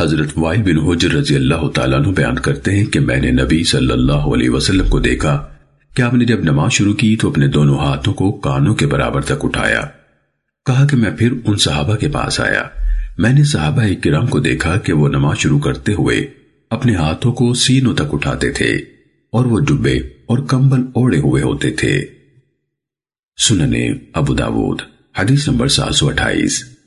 حضرت وائل بن حجر رضی اللہ تعالیٰ عنہ بیان کرتے ہیں کہ میں نے نبی صلی اللہ علیہ وسلم کو دیکھا کہ آپ نے جب نماز شروع کی تو اپنے دونوں ہاتھوں کو کانوں کے برابر تک اٹھایا۔ کہا کہ میں پھر ان صحابہ کے پاس آیا۔ میں نے صحابہ کرام کو دیکھا کہ وہ نماز شروع کرتے ہوئے اپنے ہاتھوں کو سینوں تک اٹھاتے تھے اور وہ ڈبے اور کمبل اوڑے ہوئے ہوتے تھے۔ سننے ابو داود، حدیث نمبر سات سو اٹھائیس۔